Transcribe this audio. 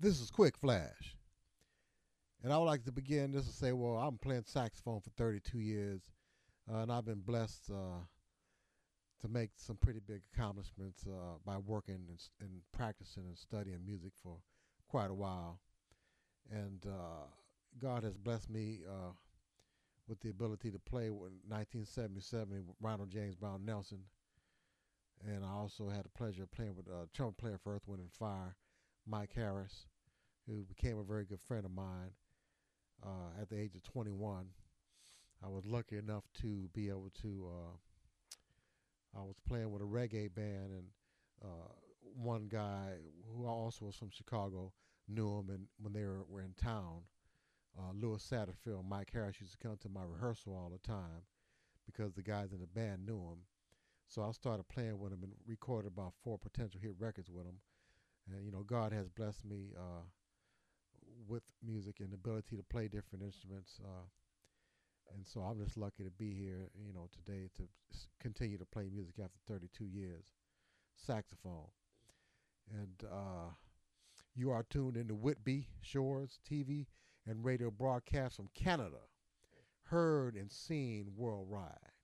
This is Quikflash. And I would like to begin just to say, well, I'm playing saxophone for 32 years, uh, and I've been blessed uh, to make some pretty big accomplishments uh, by working and, and, practicing and studying music for quite a while. And uh, God has blessed me uh, with the ability to play in 1977 with Ronald James Brown Nelson. And I also had the pleasure of playing with a uh, trumpet player for Earth, Wind, and Fire, Mike Harris, who became a very good friend of mine uh, at the age of 21. I was lucky enough to be able to. Uh, I was playing with a reggae band, and uh, one guy who also was from Chicago knew him, and when they were, were in town, uh, Louis Satterfield, Mike Harris used to come to my rehearsal all the time because the guys in the band knew him. So I started playing with him and recorded about four potential hit records with him. And you know, God has blessed me uh, with music and the ability to play different instruments. Uh, and so I'm just lucky to be here, you know, today to continue to play music after 32 years, saxophone. And uh, you are tuned into Whitby Shores TV and radio broadcast from Canada, heard and seen worldwide.